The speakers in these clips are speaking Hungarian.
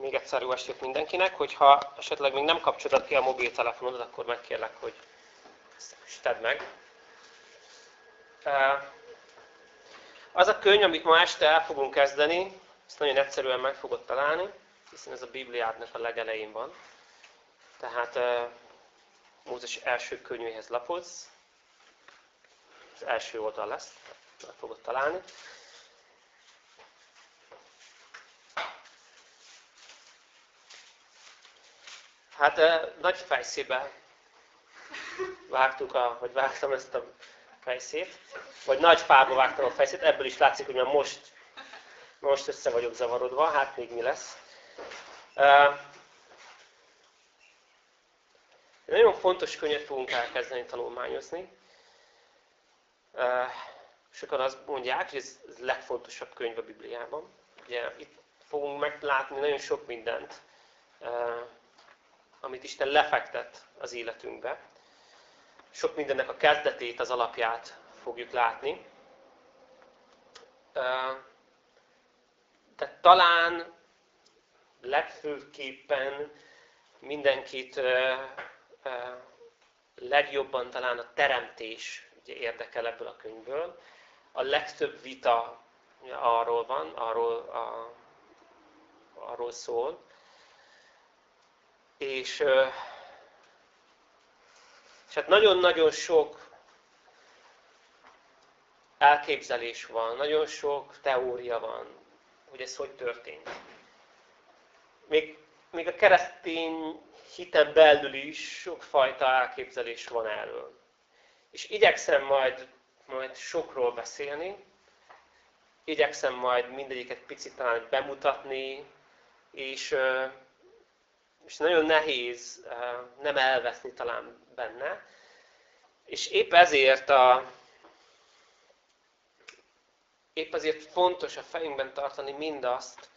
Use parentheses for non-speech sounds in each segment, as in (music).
még egyszer jó estét mindenkinek, hogyha esetleg még nem kapcsolod ki a mobiltelefonodat, akkor megkérlek, hogy ezt tedd meg. Az a könyv, amit ma este el fogunk kezdeni, ezt nagyon egyszerűen meg fogod találni, hiszen ez a Bibliádnak a legelején van. Tehát Mózes első könyvéhez lapodsz, az első oldal lesz, meg fogod találni. Hát nagy fejszébe vágtuk, a, vagy vágtam ezt a fejszét, vagy nagy fába vágtam a fejszét, ebből is látszik, hogy most, most össze vagyok zavarodva, hát még mi lesz. Nagyon fontos könyvet fogunk elkezdeni tanulmányozni. Sokan azt mondják, hogy ez a legfontosabb könyv a Bibliában. Ugye itt fogunk meglátni nagyon sok mindent, amit Isten lefektet az életünkbe. Sok mindennek a kezdetét, az alapját fogjuk látni. De talán legfőképpen mindenkit legjobban talán a teremtés ugye érdekel ebből a könyvből. A legtöbb vita arról van, arról, a, arról szól. És, és hát nagyon-nagyon sok elképzelés van, nagyon sok teória van, hogy ez hogy történt. Még, még a keresztény hiten belül is sokfajta elképzelés van erről. És igyekszem majd, majd sokról beszélni, igyekszem majd mindegyiket picit talán bemutatni, és, és nagyon nehéz nem elveszni talán benne. És épp ezért a, épp ezért fontos a fejünkben tartani mindazt,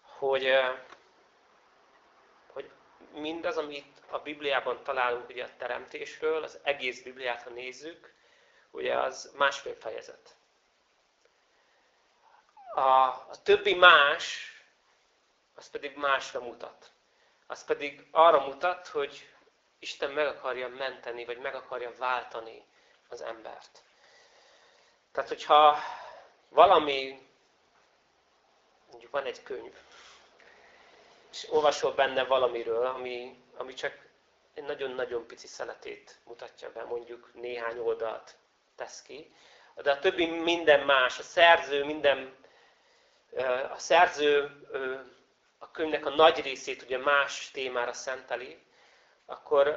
hogy, mindaz, amit a Bibliában találunk ugye a teremtésről, az egész Bibliát, ha nézzük, ugye az másfél fejezet. A, a többi más, az pedig másra mutat. Az pedig arra mutat, hogy Isten meg akarja menteni, vagy meg akarja váltani az embert. Tehát, hogyha valami, mondjuk van egy könyv, és olvasol benne valamiről, ami, ami csak egy nagyon-nagyon pici szeletét mutatja be, mondjuk néhány oldalt tesz ki. De a többi minden más, a szerző minden, a szerző a könyvnek a nagy részét ugye más témára szenteli, akkor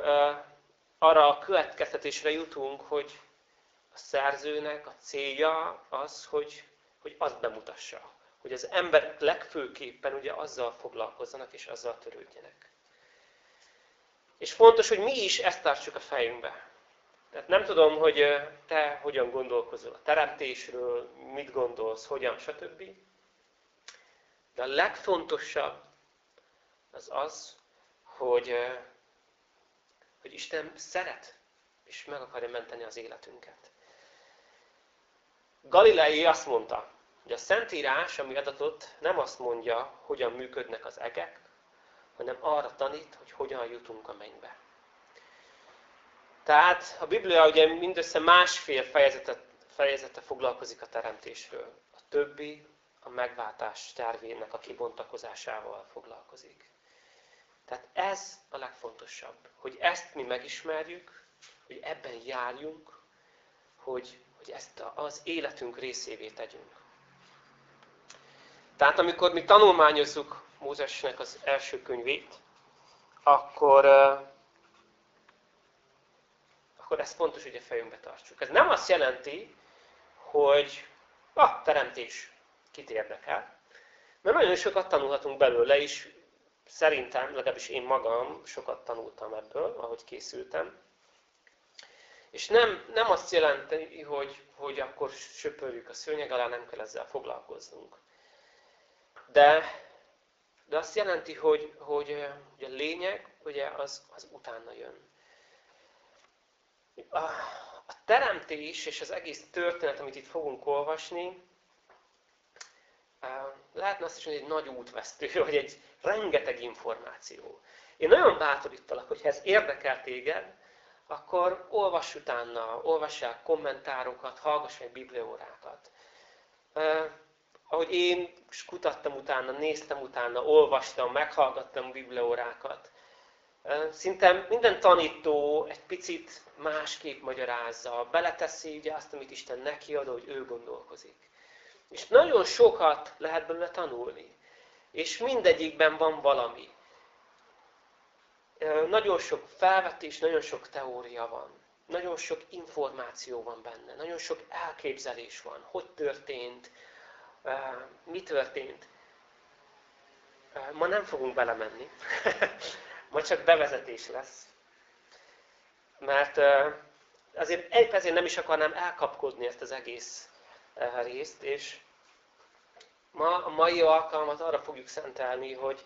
arra a következtetésre jutunk, hogy a szerzőnek a célja az, hogy, hogy azt bemutassa, hogy az emberek legfőképpen ugye azzal foglalkozzanak és azzal törődjenek. És fontos, hogy mi is ezt tartsuk a fejünkbe. Tehát nem tudom, hogy te hogyan gondolkozol a teremtésről, mit gondolsz, hogyan, stb. De a legfontosabb az az, hogy, hogy Isten szeret, és meg akarja menteni az életünket. Galilei azt mondta, hogy a Szentírás, ami adatot, nem azt mondja, hogyan működnek az egek, hanem arra tanít, hogy hogyan jutunk a mennybe. Tehát a Biblia ugye mindössze másfél fejezetet, fejezete foglalkozik a teremtésről. A többi a megváltás tervének a kibontakozásával foglalkozik. Tehát ez a legfontosabb, hogy ezt mi megismerjük, hogy ebben járjunk, hogy, hogy ezt az életünk részévé tegyünk. Tehát amikor mi tanulmányozzuk Mózesnek az első könyvét, akkor, akkor ez fontos, hogy a fejünkbe tartsuk. Ez nem azt jelenti, hogy a teremtés kit érdekel, mert nagyon sokat tanulhatunk belőle, és szerintem, legalábbis én magam sokat tanultam ebből, ahogy készültem. És nem, nem azt jelenti, hogy, hogy akkor söpörjük a szőnyeg alá, nem kell ezzel foglalkoznunk. De, de azt jelenti, hogy, hogy, hogy a lényeg ugye, az, az utána jön. A, a teremtés és az egész történet, amit itt fogunk olvasni, lehetne azt is hogy egy nagy útvesztő, vagy egy rengeteg információ. Én nagyon bátorítalak, hogy ha ez érdekel téged, akkor olvass utána, olvassál kommentárokat, hallgass meg bibliórákat. Uh, ahogy én kutattam utána, néztem utána, olvastam, meghallgattam bibliórákat, uh, szinte minden tanító egy picit másképp magyarázza, beleteszi ugye azt, amit Isten neki ad, hogy ő gondolkozik. És nagyon sokat lehet belőle tanulni. És mindegyikben van valami nagyon sok felvetés, nagyon sok teória van. Nagyon sok információ van benne, nagyon sok elképzelés van. Hogy történt, mi történt. Ma nem fogunk belemenni. (laughs) Ma csak bevezetés lesz. Mert azért ezért nem is akarnám elkapkodni ezt az egész részt, és ma a mai alkalmat arra fogjuk szentelni, hogy,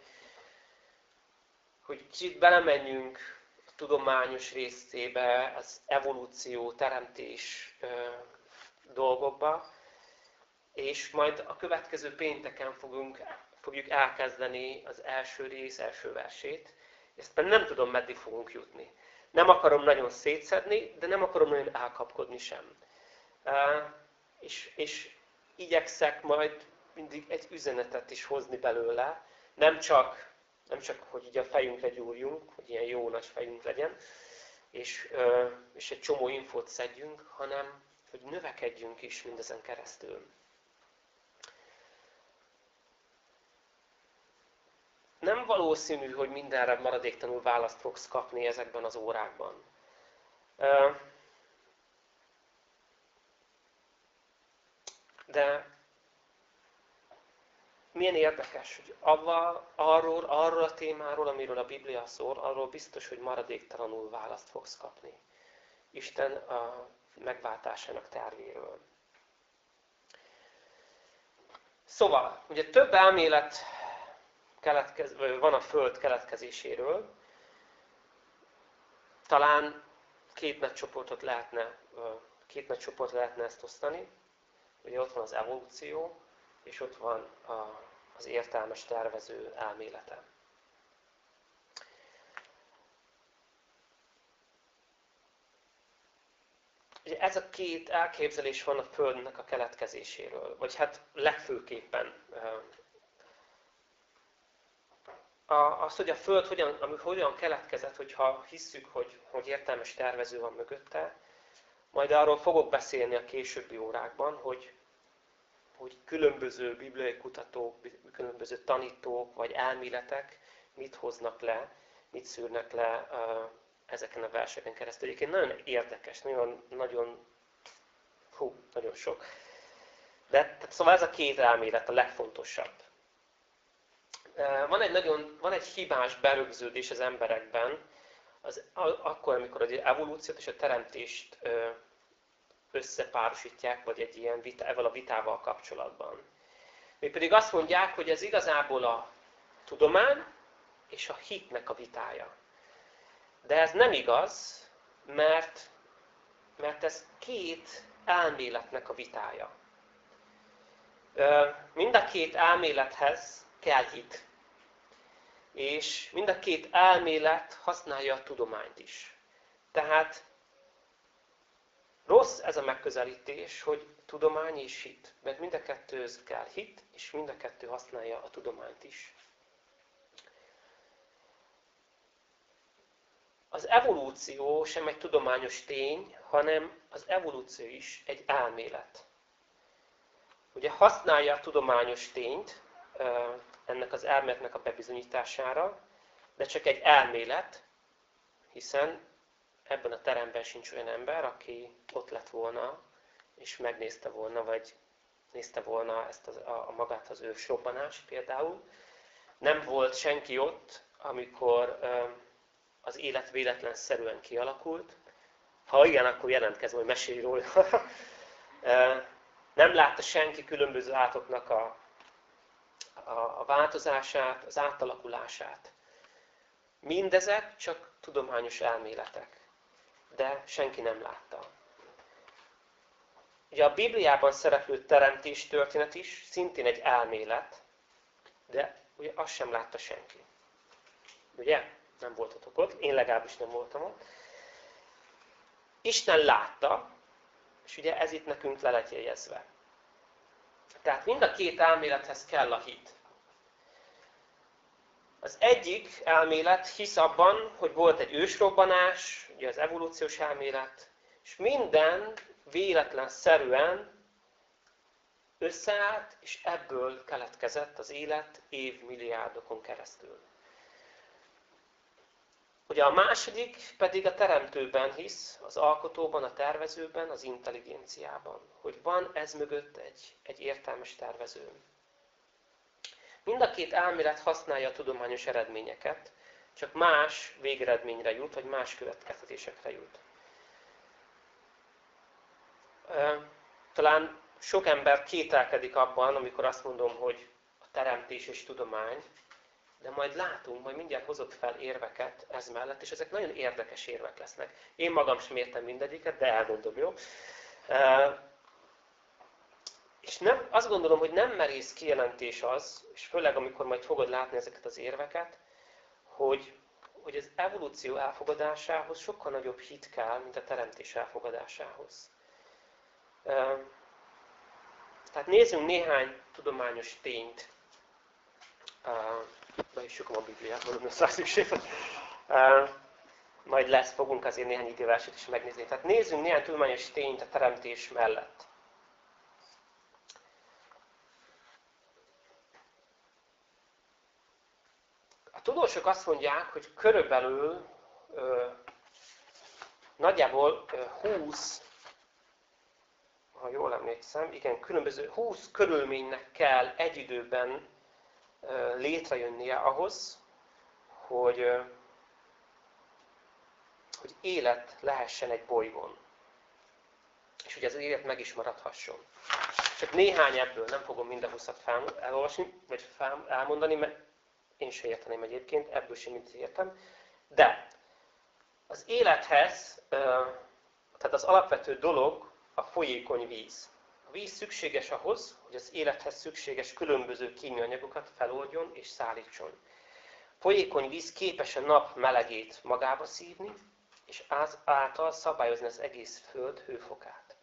hogy kicsit belemenjünk a tudományos részébe, az evolúció, teremtés dolgokba, és majd a következő pénteken fogunk, fogjuk elkezdeni az első rész, első versét. Ezt már nem tudom, meddig fogunk jutni. Nem akarom nagyon szétszedni, de nem akarom nagyon elkapkodni sem. És, és igyekszek majd mindig egy üzenetet is hozni belőle, nem csak nem csak, hogy így a fejünkre gyúrjunk, hogy ilyen jó nagy fejünk legyen, és, és egy csomó infót szedjünk, hanem hogy növekedjünk is mindezen keresztül. Nem valószínű, hogy mindenre maradéktanul választ fogsz kapni ezekben az órákban. De milyen érdekes, hogy avval, arról, arról a témáról, amiről a Biblia szól, arról biztos, hogy maradéktalanul választ fogsz kapni. Isten a megváltásának tervéről. Szóval, ugye több elmélet keletkez, van a Föld keletkezéséről. Talán két nagy csoportot lehetne, két nagy csoport lehetne ezt osztani. Ugye ott van az evolúció, és ott van a, az értelmes tervező elmélete. Ugye ez a két elképzelés van a Földnek a keletkezéséről, vagy hát legfőképpen az, hogy a Föld hogyan, hogyan keletkezett, hogyha hisszük, hogy, hogy értelmes tervező van mögötte, majd arról fogok beszélni a későbbi órákban, hogy hogy különböző bibliai kutatók, különböző tanítók vagy elméletek mit hoznak le, mit szűrnek le ezeken a verseken keresztül. Egyébként nagyon érdekes, nagyon, nagyon, hú, nagyon sok. De tehát szóval ez a két elmélet a legfontosabb. Van egy, nagyon, van egy hibás berögződés az emberekben, az, akkor, amikor az evolúciót és a teremtést összepárosítják, vagy egy ilyen ezzel a vitával kapcsolatban. Még pedig azt mondják, hogy ez igazából a tudomány és a hitnek a vitája. De ez nem igaz, mert, mert ez két elméletnek a vitája. Mind a két elmélethez kell hit. És mind a két elmélet használja a tudományt is. Tehát Rossz ez a megközelítés, hogy tudomány és hit. Mert mind a kettőhöz kell hit, és mind a kettő használja a tudományt is. Az evolúció sem egy tudományos tény, hanem az evolúció is egy elmélet. Ugye használja a tudományos tényt ennek az elméletnek a bebizonyítására, de csak egy elmélet, hiszen ebben a teremben sincs olyan ember, aki ott lett volna, és megnézte volna, vagy nézte volna ezt a, a magát az ősrobbanást például. Nem volt senki ott, amikor ö, az élet véletlenszerűen kialakult. Ha igen, akkor jelentkezem, hogy mesélj róla. (laughs) Nem látta senki különböző átoknak a, a, változását, az átalakulását. Mindezek csak tudományos elméletek de senki nem látta. Ugye a Bibliában szereplő teremtés történet is szintén egy elmélet, De ugye azt sem látta senki. Ugye? Nem voltatok ott, én legalábbis nem voltam ott. Isten látta, és ugye ez itt nekünk le. Tehát mind a két elmélethez kell a hit. Az egyik elmélet hisz abban, hogy volt egy ősrobbanás, ugye az evolúciós elmélet, és minden véletlenszerűen összeállt, és ebből keletkezett az élet évmilliárdokon keresztül. Ugye a második pedig a teremtőben hisz, az alkotóban, a tervezőben, az intelligenciában. Hogy van ez mögött egy, egy értelmes tervező. Mind a két elmélet használja a tudományos eredményeket, csak más végeredményre jut, vagy más következtetésekre jut. Talán sok ember kételkedik abban, amikor azt mondom, hogy a teremtés és tudomány, de majd látunk, majd mindjárt hozok fel érveket ez mellett, és ezek nagyon érdekes érvek lesznek. Én magam sem értem mindegyiket, de elmondom, jó? És nem, azt gondolom, hogy nem merész kijelentés az, és főleg amikor majd fogod látni ezeket az érveket, hogy, hogy az evolúció elfogadásához sokkal nagyobb hit kell, mint a teremtés elfogadásához. Tehát nézzünk néhány tudományos tényt. Be is a Bibliát, mondom, ez szükség Majd lesz, fogunk azért néhány időverset is megnézni. Tehát nézzünk néhány tudományos tényt a teremtés mellett. A tudósok azt mondják, hogy körülbelül ö, nagyjából ö, 20 ha jól emlékszem, igen, különböző 20 körülménynek kell egy időben létrejönnie ahhoz, hogy, hogy élet lehessen egy bolygón. És hogy az élet meg is maradhasson. Csak néhány ebből, nem fogom mind a 20-at elolvasni, vagy elmondani, mert én sem érteném egyébként, ebből sem mit értem. De az élethez, tehát az alapvető dolog, a folyékony víz. Víz szükséges ahhoz, hogy az élethez szükséges különböző kémiai anyagokat feloldjon és szállítson. Folyékony víz képes a nap melegét magába szívni, és által szabályozni az egész Föld hőfokát.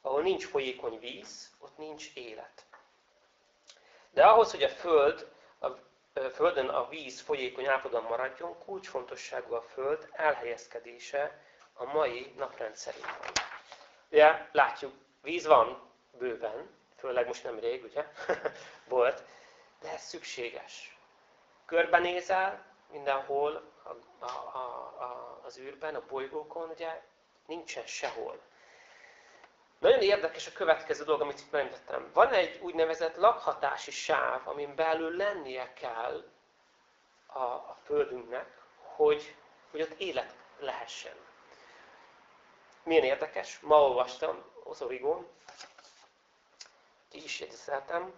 Ahol nincs folyékony víz, ott nincs élet. De ahhoz, hogy a Föld, a Földön a víz folyékony állapotban maradjon, kulcsfontosságú a Föld elhelyezkedése a mai naprendszerünkben. Ugye, látjuk, víz van bőven, főleg most nem rég, ugye, (laughs) volt, de ez szükséges. Körbenézel mindenhol a, a, a, az űrben, a bolygókon, ugye, nincsen sehol. Nagyon érdekes a következő dolog, amit itt megemlítettem. Van egy úgynevezett lakhatási sáv, amin belül lennie kell a, a Földünknek, hogy, hogy ott élet lehessen. Milyen érdekes, ma olvastam az Ki is jegyzeteltem,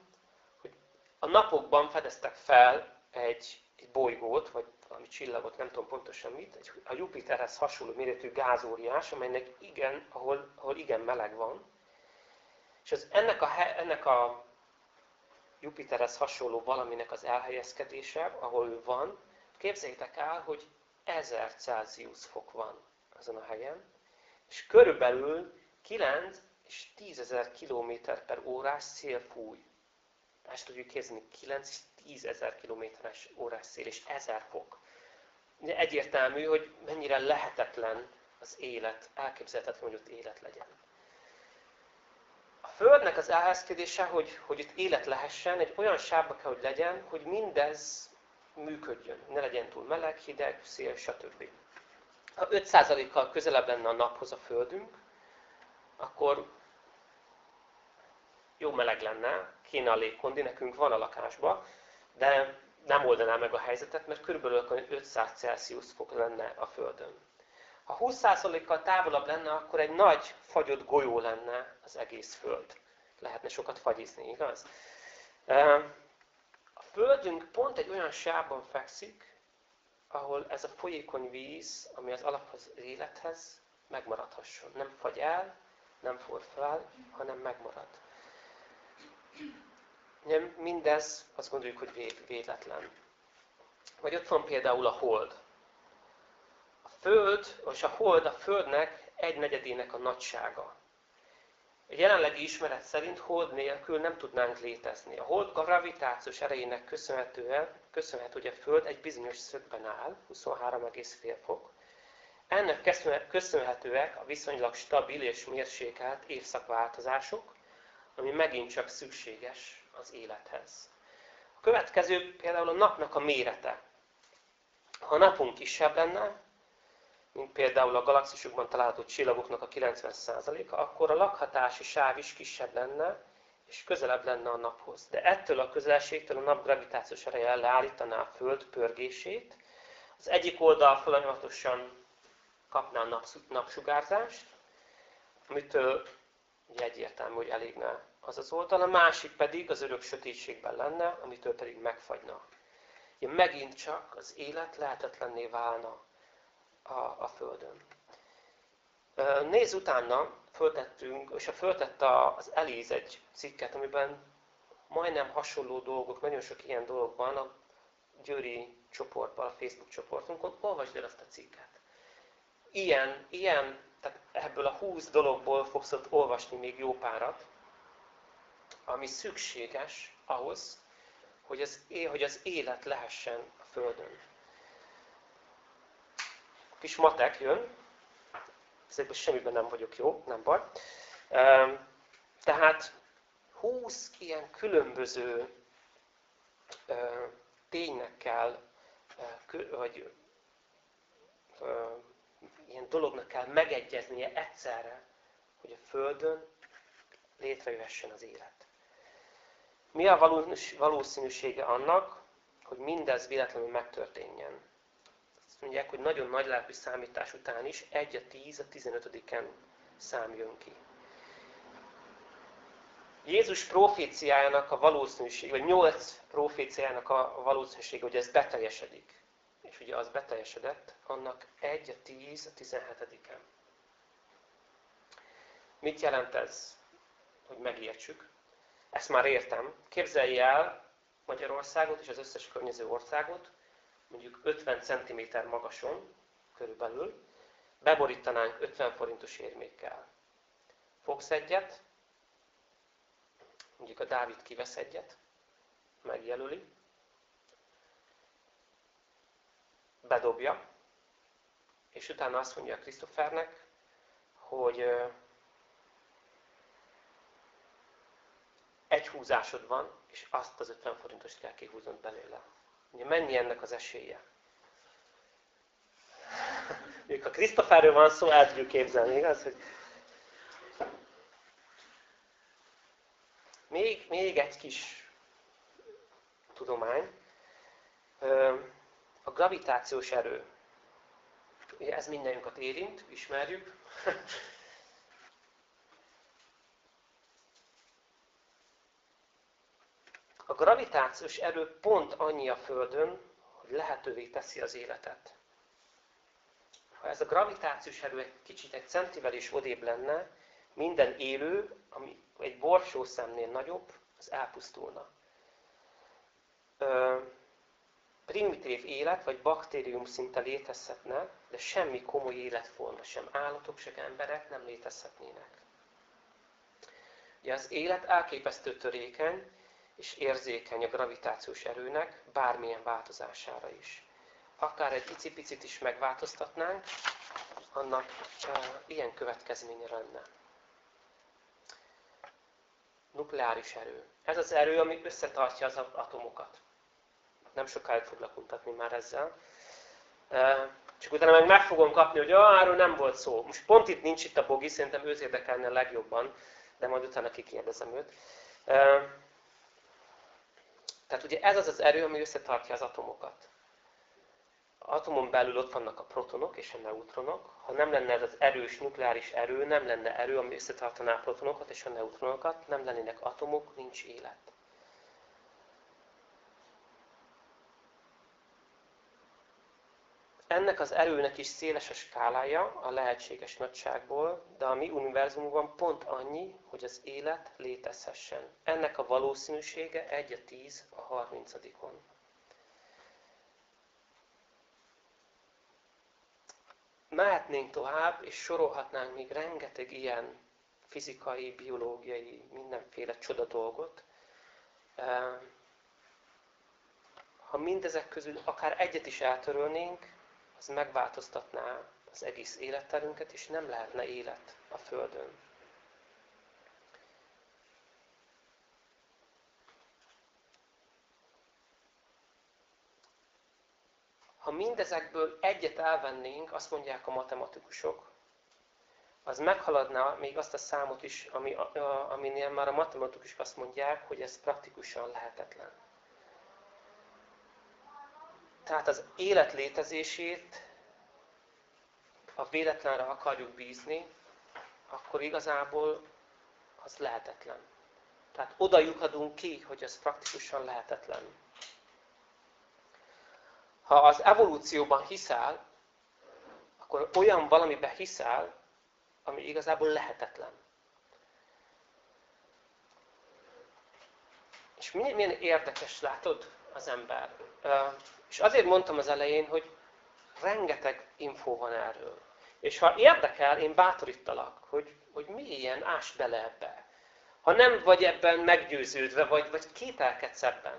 hogy a napokban fedeztek fel egy, egy bolygót, vagy valami csillagot, nem tudom pontosan mit, egy, a Jupiterhez hasonló méretű gázóriás, amelynek igen, ahol, ahol igen meleg van. És az, ennek, a, ennek a Jupiterhez hasonló valaminek az elhelyezkedése, ahol ő van, képzeljétek el, hogy 1000 Celsius fok van azon a helyen, és körülbelül 9 és 10 ezer km per órás szél fúj. Ezt tudjuk képzelni, 9 és 10 ezer kilométeres órás szél, és 1000 fok. De egyértelmű, hogy mennyire lehetetlen az élet, elképzelhetetlen, hogy ott élet legyen. A Földnek az elhelyezkedése, hogy, hogy itt élet lehessen, egy olyan sávba kell, hogy legyen, hogy mindez működjön. Ne legyen túl meleg, hideg, szél, stb ha 5%-kal közelebb lenne a naphoz a Földünk, akkor jó meleg lenne, kéne a légkondi, nekünk van a lakásban, de nem oldaná meg a helyzetet, mert körülbelül 500 Celsius fok lenne a Földön. Ha 20%-kal távolabb lenne, akkor egy nagy fagyott golyó lenne az egész Föld. Lehetne sokat fagyizni, igaz? A Földünk pont egy olyan sávban fekszik, ahol ez a folyékony víz, ami az alaphoz élethez, megmaradhasson. Nem fagy el, nem for fel, hanem megmarad. mindez azt gondoljuk, hogy véletlen. Vagy ott van például a hold. A föld, és a hold a földnek egy negyedének a nagysága. A jelenlegi ismeret szerint hold nélkül nem tudnánk létezni. A hold gravitációs erejének köszönhetően, köszönhető, hogy a Föld egy bizonyos szögben áll, 23,5 fok. Ennek köszönhetőek a viszonylag stabil és mérsékelt évszakváltozások, ami megint csak szükséges az élethez. A következő például a napnak a mérete. Ha a napunk kisebb lenne, mint például a galaxisokban található csillagoknak a 90%-a, akkor a lakhatási sáv is kisebb lenne, és közelebb lenne a naphoz. De ettől a közelségtől a nap gravitációs ereje leállítaná a Föld pörgését. Az egyik oldal folyamatosan kapná napsugárzást, amitől ugye egyértelmű, hogy elégne az az oldal, a másik pedig az örök sötétségben lenne, amitől pedig megfagyna. Ugye megint csak az élet lehetetlenné válna a, a Földön. Nézz utána, föltettünk, és a föltett az Eliz egy cikket, amiben majdnem hasonló dolgok, nagyon sok ilyen dolog van a Győri csoportban, a Facebook csoportunkon, olvasd el azt a cikket. Ilyen, ilyen, tehát ebből a 20 dologból fogsz ott olvasni még jó párat, ami szükséges ahhoz, hogy az, hogy az élet lehessen a Földön. Kis matek jön, ezekben semmiben nem vagyok jó, nem baj. Tehát 20 ilyen különböző ténynek kell, vagy ilyen dolognak kell megegyeznie egyszerre, hogy a Földön létrejöhessen az élet. Mi a valószínűsége annak, hogy mindez véletlenül megtörténjen? Azt mondják, hogy nagyon nagy lelkű számítás után is 1 a 10 a 15-en szám jön ki. Jézus proféciájának a valószínűség, vagy 8 proféciájának a valószínűség, hogy ez beteljesedik. Ugye az beteljesedett, annak 1 a 10 a 17-en. Mit jelent ez, hogy megértsük? Ezt már értem. Képzelj el Magyarországot és az összes környező országot, mondjuk 50 cm magason, körülbelül, beborítanánk 50 forintos érmékkel. Fogsz egyet, mondjuk a Dávid kivesz egyet, megjelöli, bedobja, és utána azt mondja Krisztofernek, hogy egy húzásod van, és azt az 50 forintost kell kihúznod belőle. Ugye mennyi ennek az esélye? (laughs) Még a Krisztofáról van szó, el tudjuk képzelni, igaz? Hogy még, még egy kis tudomány. A gravitációs erő. Ez mindenünket érint, ismerjük. A gravitációs erő pont annyi a Földön, hogy lehetővé teszi az életet. Ha ez a gravitációs erő egy kicsit egy centivel is odébb lenne, minden élő, ami egy borsószemnél nagyobb, az elpusztulna. Primitív élet, vagy baktérium szinte létezhetne, de semmi komoly életforma, sem állatok, sem emberek nem létezhetnének. Ugye az élet elképesztő törékeny, és érzékeny a gravitációs erőnek bármilyen változására is. Akár egy icipicit is megváltoztatnánk, annak e, ilyen következménye lenne. Nukleáris erő. Ez az erő, ami összetartja az atomokat. Nem sokáig foglak mutatni már ezzel. Csak utána meg meg fogom kapni, hogy ah, erről nem volt szó. Most pont itt nincs itt a Bogi, szerintem őt érdekelne a legjobban, de majd utána kikérdezem őt. Tehát ugye ez az az erő, ami összetartja az atomokat. Atomon belül ott vannak a protonok és a neutronok. Ha nem lenne ez az erős nukleáris erő, nem lenne erő, ami összetartaná a protonokat és a neutronokat, nem lennének atomok, nincs élet. Ennek az erőnek is széles a skálája a lehetséges nagyságból, de a mi univerzumunkban pont annyi, hogy az élet létezhessen. Ennek a valószínűsége 1 a 10 a 30-on. Mehetnénk tovább, és sorolhatnánk még rengeteg ilyen fizikai, biológiai, mindenféle csoda dolgot. Ha mindezek közül akár egyet is eltörölnénk, az megváltoztatná az egész életterünket, és nem lehetne élet a Földön. Ha mindezekből egyet elvennénk, azt mondják a matematikusok, az meghaladná még azt a számot is, ami, aminél már a matematikusok azt mondják, hogy ez praktikusan lehetetlen. Tehát az élet létezését, ha véletlenre akarjuk bízni, akkor igazából az lehetetlen. Tehát oda lyukadunk ki, hogy ez praktikusan lehetetlen. Ha az evolúcióban hiszel, akkor olyan valamiben hiszel, ami igazából lehetetlen. És milyen érdekes, látod, az ember. És azért mondtam az elején, hogy rengeteg infó van erről. És ha érdekel, én bátorítalak, hogy, hogy milyen ás bele ebbe. Ha nem vagy ebben meggyőződve, vagy, vagy kételkedsz ebben,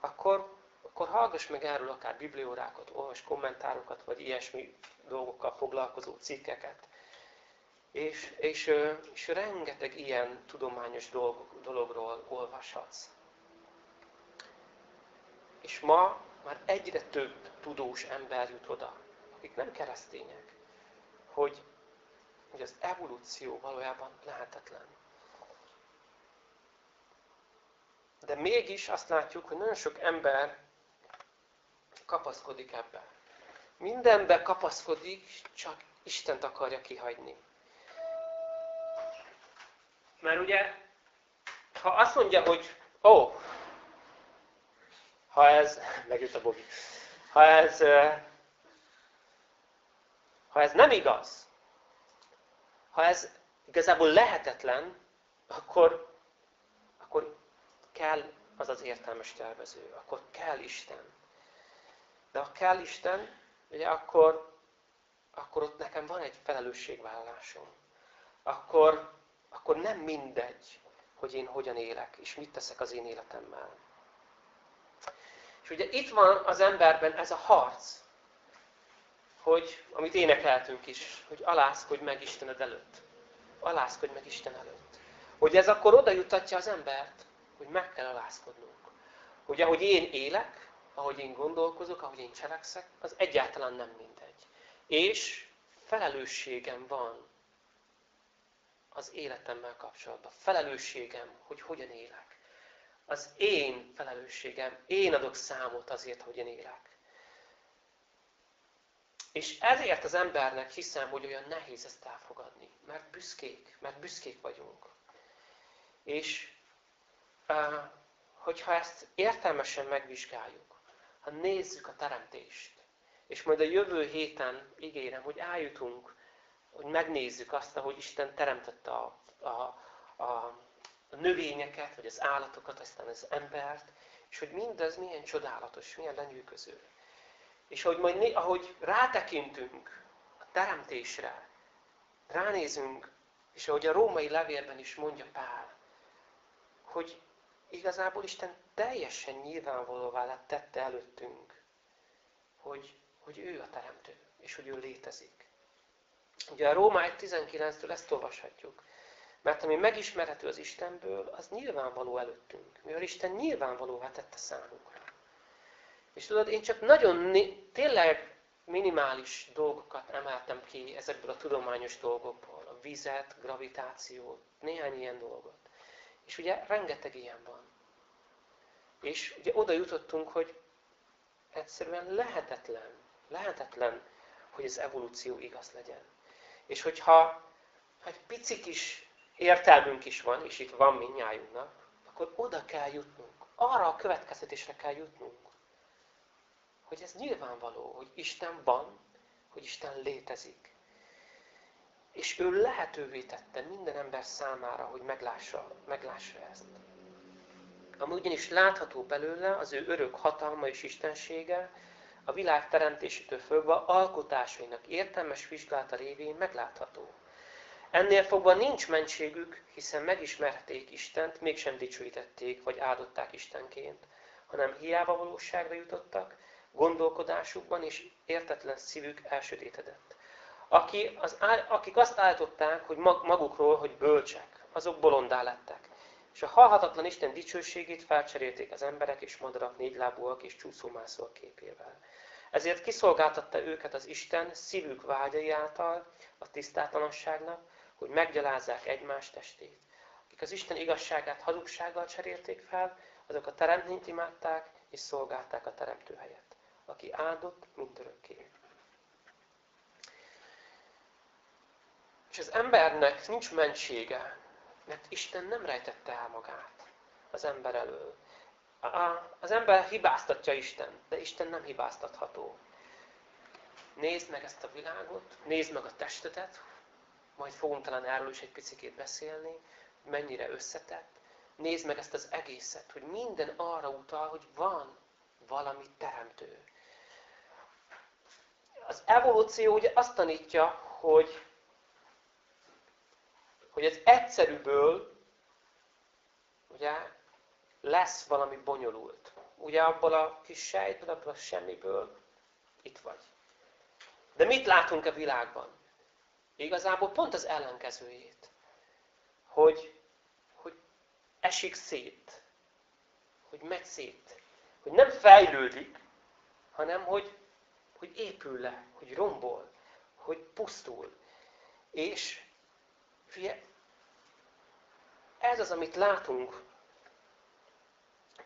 akkor, akkor hallgass meg erről akár bibliórákat, olvas kommentárokat, vagy ilyesmi dolgokkal foglalkozó cikkeket. És, és, és rengeteg ilyen tudományos dolog, dologról olvashatsz. És ma már egyre több tudós ember jut oda, akik nem keresztények, hogy, hogy az evolúció valójában lehetetlen. De mégis azt látjuk, hogy nagyon sok ember kapaszkodik ebbe. Mindenbe kapaszkodik, csak Istent akarja kihagyni. Mert ugye, ha azt mondja, hogy ó, ha ez, (laughs) megjött a Bogi, ha ez, ha ez nem igaz, ha ez igazából lehetetlen, akkor, akkor kell az az értelmes tervező, akkor kell Isten. De ha kell Isten, ugye akkor, akkor ott nekem van egy felelősségvállalásom. Akkor, akkor nem mindegy, hogy én hogyan élek, és mit teszek az én életemmel. És ugye itt van az emberben ez a harc, hogy, amit énekeltünk is, hogy alászkodj meg Istened előtt. Alászkodj meg Isten előtt. Hogy ez akkor oda jutatja az embert, hogy meg kell alászkodnunk. Hogy ahogy én élek, ahogy én gondolkozok, ahogy én cselekszek, az egyáltalán nem mindegy. És felelősségem van az életemmel kapcsolatban. Felelősségem, hogy hogyan élek az én felelősségem. Én adok számot azért, hogy én élek. És ezért az embernek hiszem, hogy olyan nehéz ezt elfogadni. Mert büszkék, mert büszkék vagyunk. És hogyha ezt értelmesen megvizsgáljuk, ha nézzük a teremtést, és majd a jövő héten ígérem, hogy áljutunk, hogy megnézzük azt, ahogy Isten teremtette a, a, a a növényeket, vagy az állatokat, aztán az embert, és hogy mindez milyen csodálatos, milyen lenyűgöző. És hogy majd, ahogy rátekintünk a teremtésre, ránézünk, és ahogy a római levélben is mondja Pál, hogy igazából Isten teljesen nyilvánvalóvá tette előttünk, hogy, hogy ő a teremtő, és hogy ő létezik. Ugye a Róma 1.19-től ezt olvashatjuk. Mert ami megismerhető az Istenből, az nyilvánvaló előttünk. Mivel Isten nyilvánvalóvá tette számunkra. És tudod, én csak nagyon, tényleg minimális dolgokat emeltem ki ezekből a tudományos dolgokból. A vizet, gravitációt, néhány ilyen dolgot. És ugye rengeteg ilyen van. És ugye oda jutottunk, hogy egyszerűen lehetetlen, lehetetlen, hogy az evolúció igaz legyen. És hogyha egy pici kis értelmünk is van, és itt van minnyájunknak, akkor oda kell jutnunk. Arra a következtetésre kell jutnunk, hogy ez nyilvánvaló, hogy Isten van, hogy Isten létezik. És ő lehetővé tette minden ember számára, hogy meglássa, meglássa ezt. Ami ugyanis látható belőle az ő örök hatalma és istensége, a világ teremtésétől fölve alkotásainak értelmes vizsgálata révén meglátható. Ennél fogva nincs mentségük, hiszen megismerték Istent, mégsem dicsőítették, vagy áldották Istenként, hanem hiába valóságra jutottak, gondolkodásukban és értetlen szívük elsötétedett. Aki az, akik azt állították, hogy magukról, hogy bölcsek, azok bolondá lettek. És a halhatatlan Isten dicsőségét felcserélték az emberek és madarak négylábúak és csúszómászóak képével. Ezért kiszolgáltatta őket az Isten szívük vágyai által a tisztátalanságnak, hogy meggyalázzák egymás testét. Akik az Isten igazságát hazugsággal cserélték fel, azok a teremtményt imádták és szolgálták a teremtő helyet, aki áldott mindörökké. És az embernek nincs mentsége, mert Isten nem rejtette el magát az ember elől. Az ember hibáztatja Isten, de Isten nem hibáztatható. Nézd meg ezt a világot, nézd meg a testetet, majd fogunk talán erről is egy picit beszélni, mennyire összetett. Nézd meg ezt az egészet, hogy minden arra utal, hogy van valami teremtő. Az evolúció ugye azt tanítja, hogy, hogy az egyszerűből ugye, lesz valami bonyolult. Ugye abból a kis sejtből, abból a semmiből itt vagy. De mit látunk a világban? Igazából pont az ellenkezőjét. Hogy, hogy esik szét. Hogy megy szét. Hogy nem fejlődik, hanem hogy, hogy épül le, hogy rombol, hogy pusztul. És fie, ez az, amit látunk,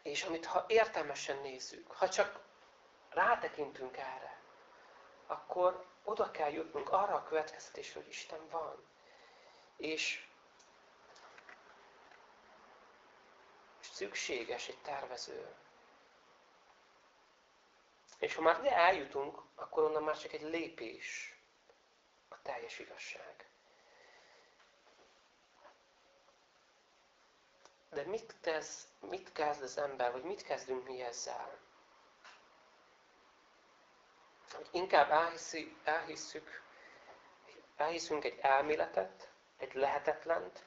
és amit ha értelmesen nézzük, ha csak rátekintünk erre, akkor oda kell jutnunk arra a következtetésre, hogy Isten van. És, és szükséges egy tervező. És ha már ide eljutunk, akkor onnan már csak egy lépés a teljes igazság. De mit, tesz, mit kezd az ember, vagy mit kezdünk mi ezzel? Hogy inkább elhiszi, elhisszük, elhiszünk egy elméletet, egy lehetetlent,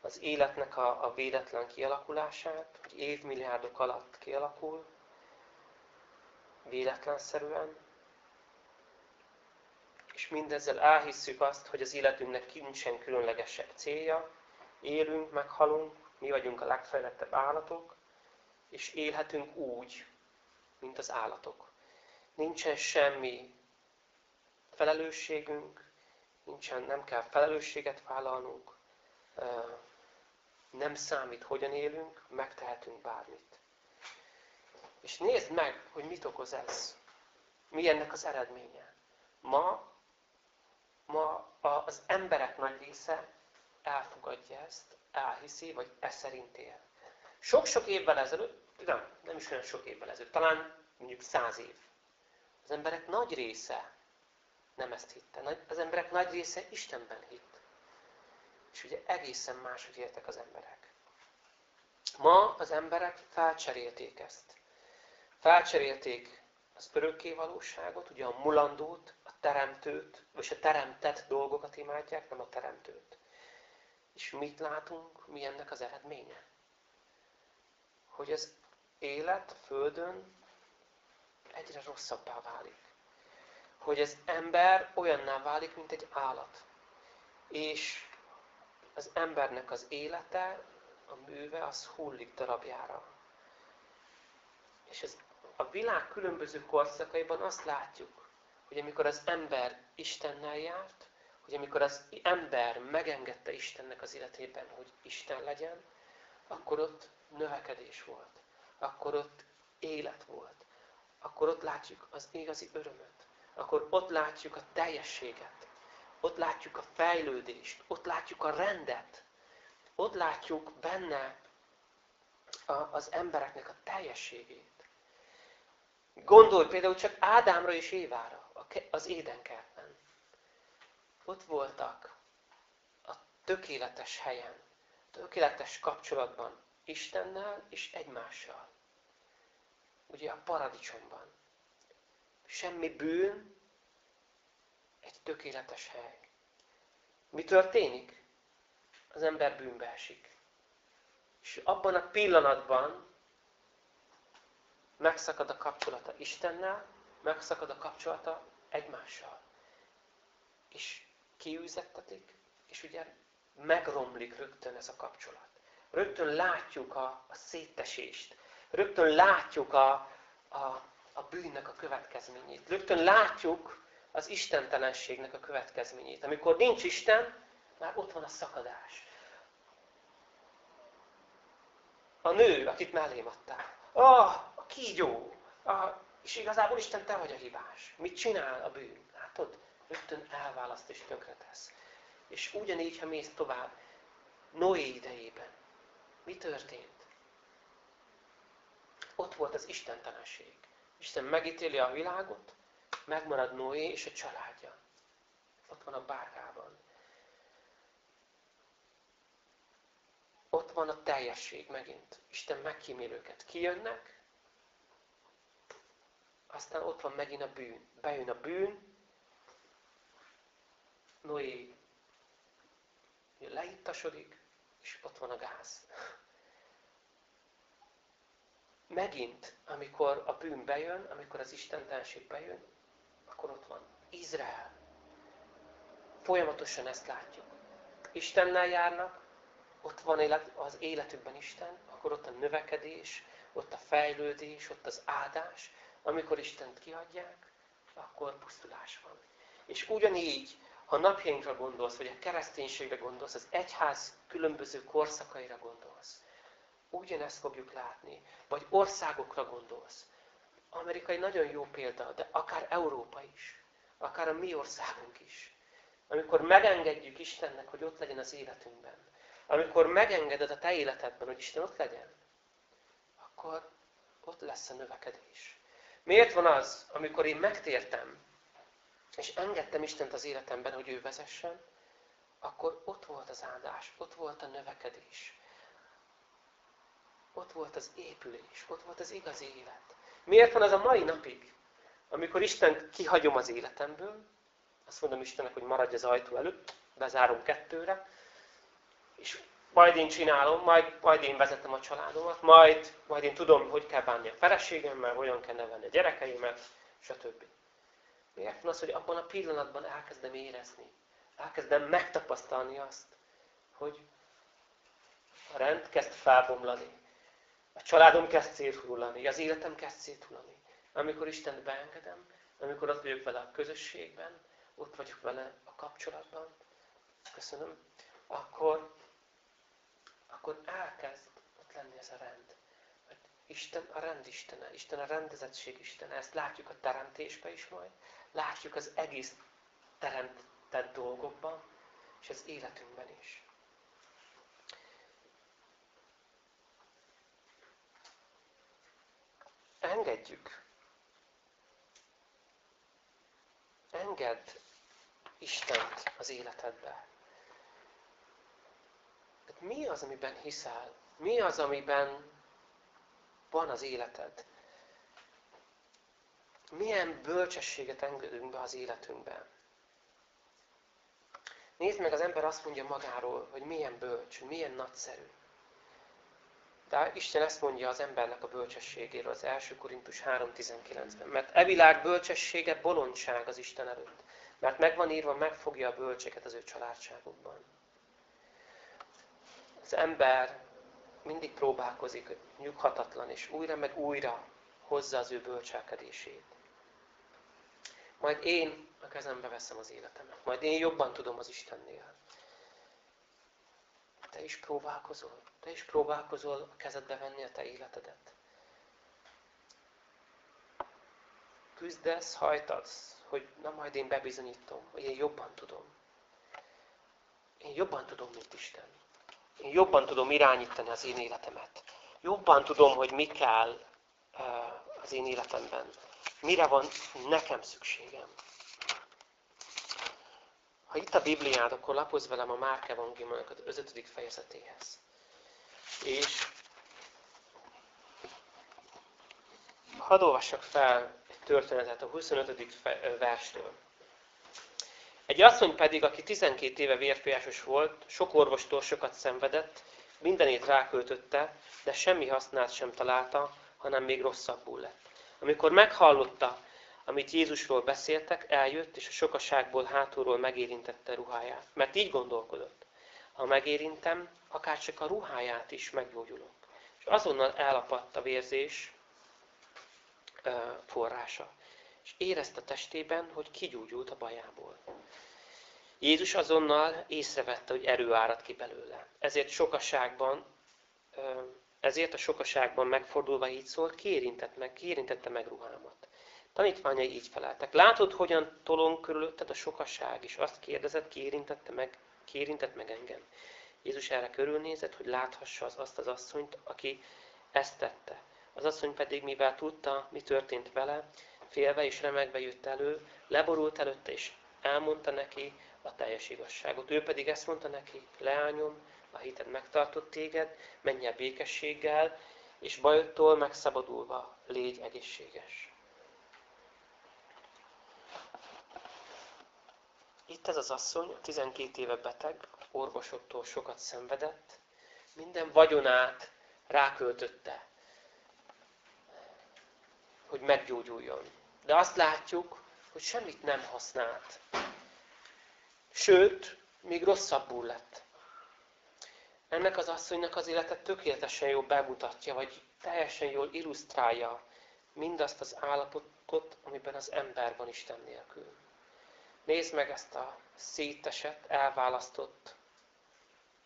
az életnek a, a véletlen kialakulását, hogy évmilliárdok alatt kialakul, véletlenszerűen, és mindezzel elhisszük azt, hogy az életünknek nincsen különlegesebb célja, élünk, meghalunk, mi vagyunk a legfejlettebb állatok, és élhetünk úgy, mint az állatok nincsen semmi felelősségünk, nincsen, nem kell felelősséget vállalnunk, nem számít, hogyan élünk, megtehetünk bármit. És nézd meg, hogy mit okoz ez. Mi ennek az eredménye. Ma, ma az emberek nagy része elfogadja ezt, elhiszi, vagy e szerint él. Sok-sok évvel ezelőtt, nem, nem is olyan sok évvel ezelőtt, talán mondjuk száz év az emberek nagy része nem ezt hitte. Az emberek nagy része Istenben hitt. És ugye egészen máshogy éltek az emberek. Ma az emberek felcserélték ezt. Felcserélték az örökké valóságot, ugye a mulandót, a teremtőt, vagy a teremtett dolgokat imádják, nem a teremtőt. És mit látunk, mi ennek az eredménye? Hogy az élet Földön egyre rosszabbá válik. Hogy az ember olyanná válik, mint egy állat. És az embernek az élete, a műve, az hullik darabjára. És ez a világ különböző korszakaiban azt látjuk, hogy amikor az ember Istennel járt, hogy amikor az ember megengedte Istennek az életében, hogy Isten legyen, akkor ott növekedés volt. Akkor ott élet volt akkor ott látjuk az igazi örömöt. Akkor ott látjuk a teljességet. Ott látjuk a fejlődést. Ott látjuk a rendet. Ott látjuk benne a, az embereknek a teljességét. Gondolj például csak Ádámra és Évára, az édenkertben. Ott voltak a tökéletes helyen, tökéletes kapcsolatban Istennel és egymással. Ugye a paradicsomban. Semmi bűn, egy tökéletes hely. Mi történik? Az ember bűnbe esik. És abban a pillanatban megszakad a kapcsolata Istennel, megszakad a kapcsolata egymással. És kiűzettetik, és ugye megromlik rögtön ez a kapcsolat. Rögtön látjuk a, a szétesést. Rögtön látjuk a, a, a bűnnek a következményét. Rögtön látjuk az istentelenségnek a következményét. Amikor nincs Isten, már ott van a szakadás. A nő, akit mellém adtál. Ah, a kígyó. Ah, és igazából Isten te vagy a hibás. Mit csinál a bűn? Látod? Rögtön elválaszt és tönkretesz. És ugyanígy, ha mész tovább, Noé idejében, mi történt? Ott volt az istentelenség. Isten megítéli a világot, megmarad Noé és a családja. Ott van a bárkában. Ott van a teljesség megint. Isten megkímél őket. Kijönnek, aztán ott van megint a bűn. Bejön a bűn, Noé leittasodik, és ott van a gáz. Megint, amikor a bűn bejön, amikor az istentenség bejön, akkor ott van Izrael. Folyamatosan ezt látjuk. Istennel járnak, ott van az életükben Isten, akkor ott a növekedés, ott a fejlődés, ott az áldás. Amikor Istent kiadják, akkor pusztulás van. És ugyanígy ha napjainkra gondolsz, vagy a kereszténységre gondolsz, az egyház különböző korszakaira gondolsz, ugyanezt fogjuk látni. Vagy országokra gondolsz. Amerika egy nagyon jó példa, de akár Európa is. Akár a mi országunk is. Amikor megengedjük Istennek, hogy ott legyen az életünkben. Amikor megengeded a te életedben, hogy Isten ott legyen, akkor ott lesz a növekedés. Miért van az, amikor én megtértem, és engedtem Istent az életemben, hogy ő vezessen, akkor ott volt az áldás, ott volt a növekedés. Ott volt az épülés, ott volt az igazi élet. Miért van az a mai napig, amikor Isten kihagyom az életemből, azt mondom Istennek, hogy maradj az ajtó előtt, bezárom kettőre, és majd én csinálom, majd, majd én vezetem a családomat, majd, majd én tudom, hogy kell bánni a feleségemmel, hogyan kell nevelni a gyerekeimet, stb. Miért van az, hogy abban a pillanatban elkezdem érezni, elkezdem megtapasztalni azt, hogy a rend kezd felbomlani, a családom kezd széthullani, az életem kezd széthullani. Amikor Istent beengedem, amikor ott vagyok vele a közösségben, ott vagyok vele a kapcsolatban, köszönöm, akkor, akkor elkezd ott lenni ez a rend. Isten a rend Istene, Isten a rendezettség Istene. Ezt látjuk a teremtésben is majd. Látjuk az egész teremtett dolgokban, és az életünkben is. Engedjük. Engedd Istent az életedbe. Mi az, amiben hiszel? Mi az, amiben van az életed. Milyen bölcsességet engedünk be az életünkben. Nézd meg, az ember azt mondja magáról, hogy milyen bölcs, milyen nagyszerű. De Isten ezt mondja az embernek a bölcsességéről az első Korintus 3.19-ben. Mert e világ bölcsessége bolondság az Isten előtt. Mert megvan írva, megfogja a bölcseket az ő családságukban. Az ember mindig próbálkozik, nyughatatlan, és újra meg újra hozza az ő bölcselkedését. Majd én a kezembe veszem az életemet. Majd én jobban tudom az Istennél. Te is próbálkozol. Te is próbálkozol a kezedbe venni a te életedet. Küzdesz, hajtasz, hogy na majd én bebizonyítom, hogy én jobban tudom. Én jobban tudom, mint Isten. Én jobban tudom irányítani az én életemet. Jobban tudom, hogy mi kell az én életemben? Mire van nekem szükségem? Ha itt a Bibliád, akkor lapozz velem a Márk Evangéliumának az 5. fejezetéhez. És hadd olvassak fel egy történetet a 25. verstől. Egy asszony pedig, aki 12 éve vérfiásos volt, sok orvostól sokat szenvedett, mindenét ráköltötte, de semmi hasznát sem találta, hanem még rosszabbul lett. Amikor meghallotta, amit Jézusról beszéltek, eljött, és a sokaságból hátulról megérintette ruháját. Mert így gondolkodott. Ha megérintem, akár csak a ruháját is meggyógyulok. És azonnal elapadt a vérzés forrása. És érezte testében, hogy kigyógyult a bajából. Jézus azonnal észrevette, hogy erő árad ki belőle. Ezért sokaságban, ezért a sokaságban megfordulva így szólt, kiérintett meg, kiérintette meg ruhámat. Tanítványai így feleltek. Látod, hogyan tolong körülötted a sokaság, és azt kérdezett, kiérintette meg, kiérintett meg engem. Jézus erre körülnézett, hogy láthassa az, azt az asszonyt, aki ezt tette. Az asszony pedig, mivel tudta, mi történt vele, félve és remegve jött elő, leborult előtte, és elmondta neki a teljes igazságot. Ő pedig ezt mondta neki, leányom, a hited megtartott téged, menj el békességgel, és bajtól megszabadulva légy egészséges. Itt ez az asszony, 12 éve beteg, orvosoktól sokat szenvedett, minden vagyonát ráköltötte, hogy meggyógyuljon. De azt látjuk, hogy semmit nem használt. Sőt, még rosszabbul lett. Ennek az asszonynak az élete tökéletesen jól bemutatja, vagy teljesen jól illusztrálja mindazt az állapotot, amiben az ember van Isten nélkül. Nézd meg ezt a szétesett, elválasztott,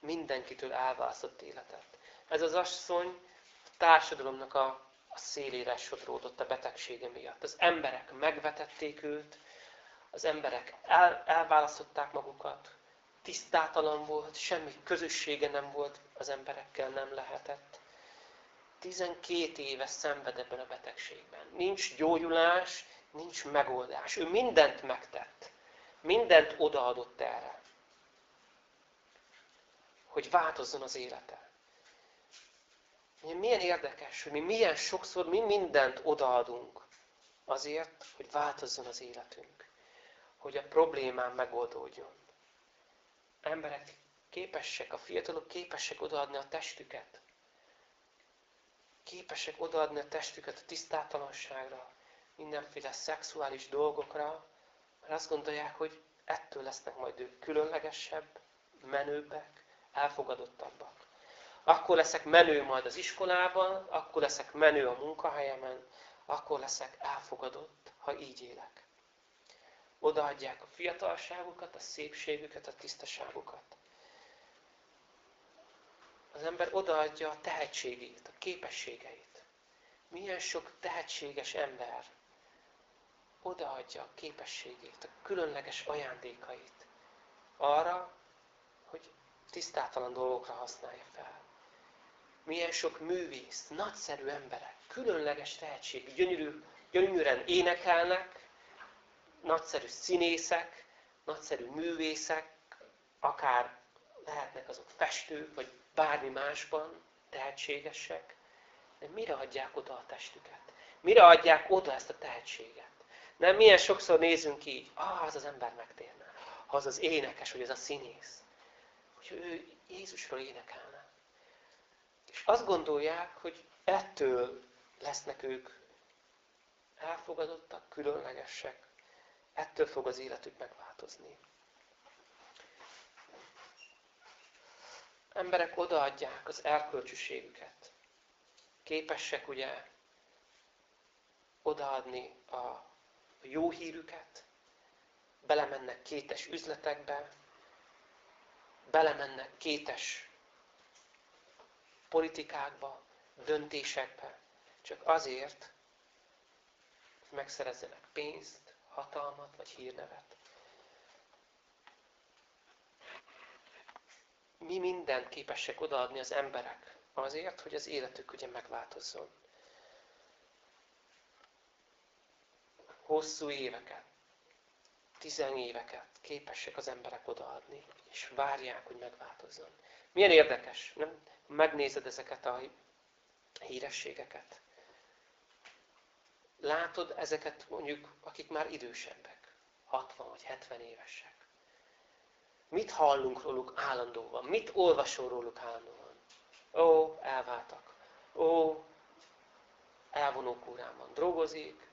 mindenkitől elválasztott életet. Ez az asszony a társadalomnak a, a szélére sodródott a betegsége miatt. Az emberek megvetették őt, az emberek el, elválasztották magukat, tisztátalan volt, semmi közössége nem volt, az emberekkel nem lehetett. 12 éve szenved ebben a betegségben. Nincs gyógyulás, nincs megoldás. Ő mindent megtett. Mindent odaadott erre. Hogy változzon az élete. Milyen érdekes, hogy mi milyen sokszor mi mindent odaadunk azért, hogy változzon az életünk hogy a problémám megoldódjon. Emberek képesek, a fiatalok képesek odaadni a testüket. Képesek odaadni a testüket a tisztátalanságra, mindenféle szexuális dolgokra, azt gondolják, hogy ettől lesznek majd ők különlegesebb, menőbbek, elfogadottabbak. Akkor leszek menő majd az iskolában, akkor leszek menő a munkahelyemen, akkor leszek elfogadott, ha így élek odaadják a fiatalságukat, a szépségüket, a tisztaságukat. Az ember odaadja a tehetségét, a képességeit. Milyen sok tehetséges ember odaadja a képességét, a különleges ajándékait arra, hogy tisztátalan dolgokra használja fel. Milyen sok művész, nagyszerű emberek, különleges tehetség, gyönyörű, gyönyörűen énekelnek, nagyszerű színészek, nagyszerű művészek, akár lehetnek azok festők, vagy bármi másban tehetségesek, de mire adják oda a testüket? Mire adják oda ezt a tehetséget? Nem milyen sokszor nézünk így, ah, az az ember megtérne, az az énekes, vagy az a színész, hogy ő Jézusról énekelne. És azt gondolják, hogy ettől lesznek ők elfogadottak, különlegesek, Ettől fog az életük megváltozni. Emberek odaadják az erkölcsűségüket. Képesek ugye odaadni a jó hírüket, belemennek kétes üzletekbe, belemennek kétes politikákba, döntésekbe, csak azért, hogy megszerezzenek pénzt, hatalmat vagy hírnevet. Mi mindent képesek odaadni az emberek azért, hogy az életük ugye megváltozzon. Hosszú éveket, tizen éveket képesek az emberek odaadni, és várják, hogy megváltozzon. Milyen érdekes, nem? Megnézed ezeket a hírességeket. Látod ezeket mondjuk, akik már idősebbek, 60 vagy 70 évesek. Mit hallunk róluk állandóan? Mit olvasol róluk állandóan? Ó, elváltak. Ó, elvonó kúrában drogozik,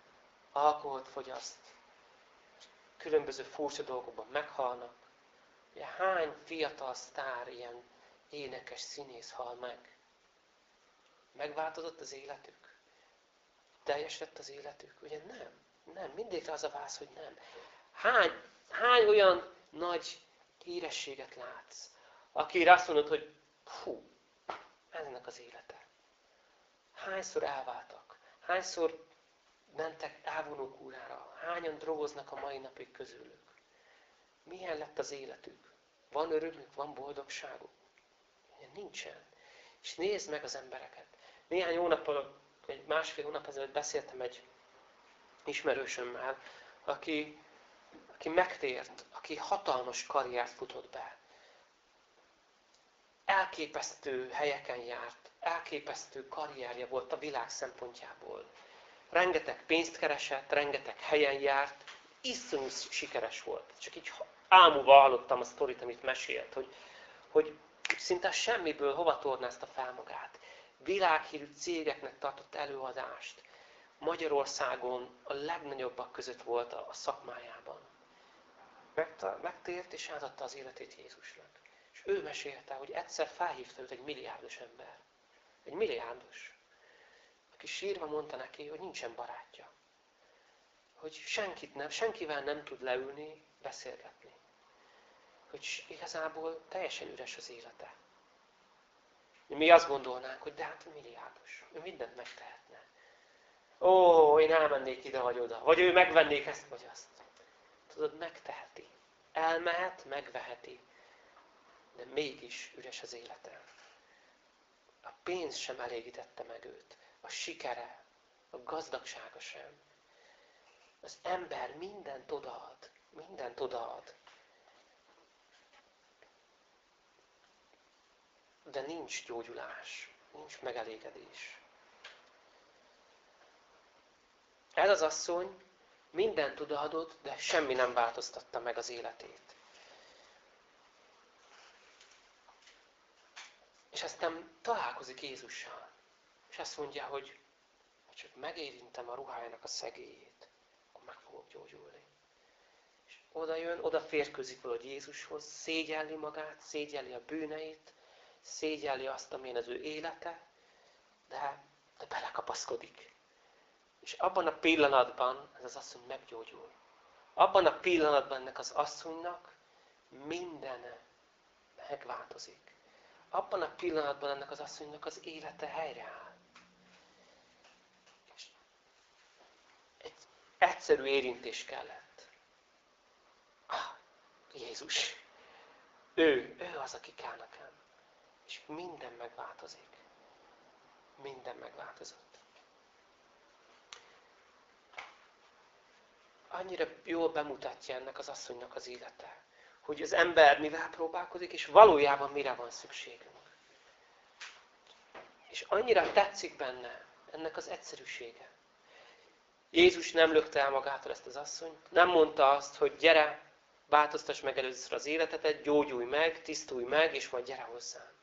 alkoholt fogyaszt, különböző furcsa dolgokban meghalnak. Ugye, hány fiatal sztár, ilyen énekes színész hal meg? Megváltozott az életük? Teljes lett az életük? Ugye nem. Nem. Mindig az a válasz, hogy nem. Hány, hány olyan nagy hírességet látsz, akire azt mondod, hogy hú, ennek az élete. Hányszor elváltak? Hányszor mentek elvonó kúrára? Hányan drogoznak a mai napig közülük? Milyen lett az életük? Van örömük, van boldogságuk? Nincsen. És nézd meg az embereket. Néhány hónappal, egy másfél hónap ezelőtt beszéltem egy ismerősömmel, aki, aki megtért, aki hatalmas karriert futott be. Elképesztő helyeken járt, elképesztő karrierje volt a világ szempontjából. Rengeteg pénzt keresett, rengeteg helyen járt, iszonyú sikeres volt. Csak így álmúva hallottam a sztorit, amit mesélt, hogy, hogy szinte semmiből hova tornázta fel magát. Világhírű cégeknek tartott előadást. Magyarországon a legnagyobbak között volt a szakmájában. Megtért és átadta az életét Jézusnak. És ő mesélte, hogy egyszer felhívta őt egy milliárdos ember. Egy milliárdos. Aki sírva mondta neki, hogy nincsen barátja. Hogy senkit nem, senkivel nem tud leülni, beszélgetni. Hogy igazából teljesen üres az élete. Mi azt gondolnánk, hogy de hát milliárdos. Ő mindent megtehetne. Ó, én elmennék ide vagy oda. Vagy ő megvennék ezt vagy azt. Tudod, megteheti. Elmehet, megveheti. De mégis üres az élete. A pénz sem elégítette meg őt. A sikere, a gazdagsága sem. Az ember mindent odaad. Mindent odaad. De nincs gyógyulás. Nincs megelégedés. Ez az asszony mindent odaadott, de semmi nem változtatta meg az életét. És aztán találkozik Jézussal. És azt mondja, hogy ha csak megérintem a ruhájának a szegélyét, akkor meg fogok gyógyulni. És oda jön, oda férkőzik valahogy Jézushoz, szégyelli magát, szégyelli a bűneit, szégyelli azt, amilyen az ő élete, de, de belekapaszkodik. És abban a pillanatban ez az asszony meggyógyul. Abban a pillanatban ennek az asszonynak minden megváltozik. Abban a pillanatban ennek az asszonynak az élete helyreáll. És egy egyszerű érintés kellett. Ah, Jézus. Ő, ő az, aki kell nekem. És minden megváltozik. Minden megváltozott. annyira jól bemutatja ennek az asszonynak az élete, hogy az ember mivel próbálkozik, és valójában mire van szükségünk. És annyira tetszik benne ennek az egyszerűsége. Jézus nem lökte el magától ezt az asszonyt, nem mondta azt, hogy gyere, változtass meg először az életetet, gyógyulj meg, tisztulj meg, és majd gyere hozzám.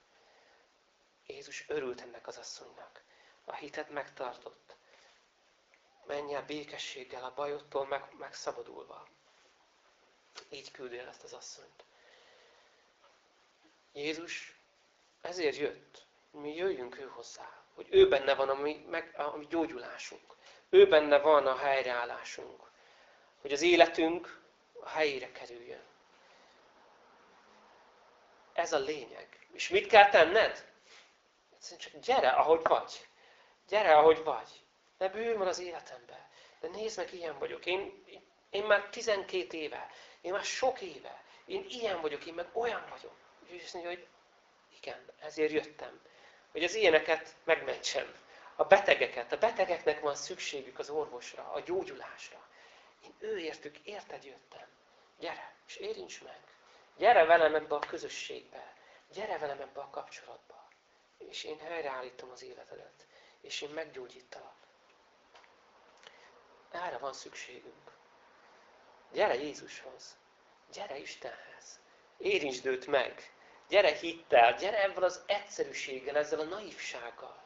Jézus örült ennek az asszonynak. A hitet megtartott menj el békességgel a bajodtól meg, megszabadulva. Így küldi el ezt az asszonyt. Jézus ezért jött. Mi jöjjünk ő hozzá. Hogy ő benne van a mi, meg, a mi gyógyulásunk. Ő benne van a helyreállásunk. Hogy az életünk a helyére kerüljön. Ez a lényeg. És mit kell tenned? Egyszerűen csak gyere, ahogy vagy. Gyere, ahogy vagy. De bőr van az életemben. De nézd meg, ilyen vagyok. Én, én már 12 éve, én már sok éve, én ilyen vagyok, én meg olyan vagyok. Úgyhogy azt mondja, hogy igen, ezért jöttem. Hogy az ilyeneket megmentsem. A betegeket. A betegeknek van szükségük az orvosra, a gyógyulásra. Én ő értük, érted jöttem. Gyere, és érints meg. Gyere velem ebbe a közösségbe. Gyere velem ebbe a kapcsolatba. És én helyreállítom az életedet. És én meggyógyítalak. Erre van szükségünk. Gyere Jézushoz. Gyere Istenhez. Érintsd őt meg. Gyere hittel. Gyere ebben az egyszerűséggel, ezzel a naivsággal.